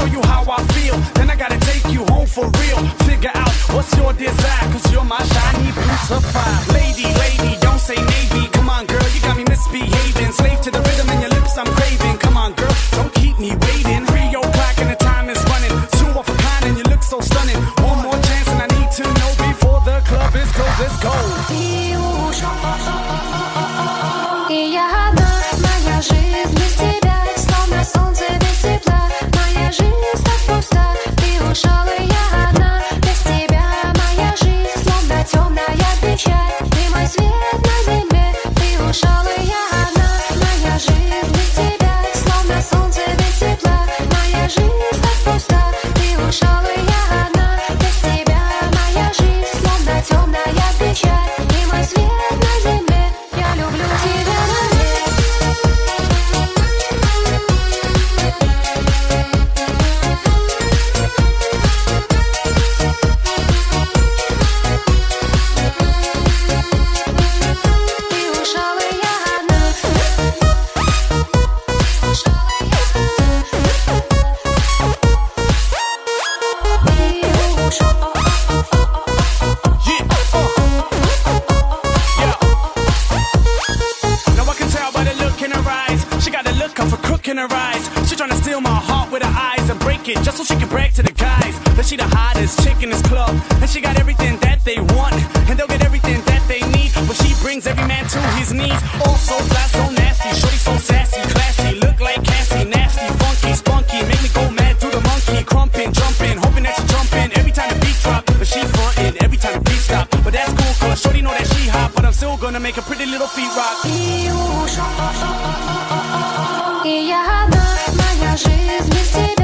show you how I feel. Then I gotta take you home for real. Figure out what's your desire, cause you're my shiny blue. Lady, lady, don't say maybe in her eyes. She trying to steal my heart with her eyes and break it just so she can brag to the guys that she the hottest chick in this club. And she got everything that they want, and they'll get everything that they need. But she brings every man to his knees. still gonna make a pretty little feet rock. Одна, моя жизнь без тебя.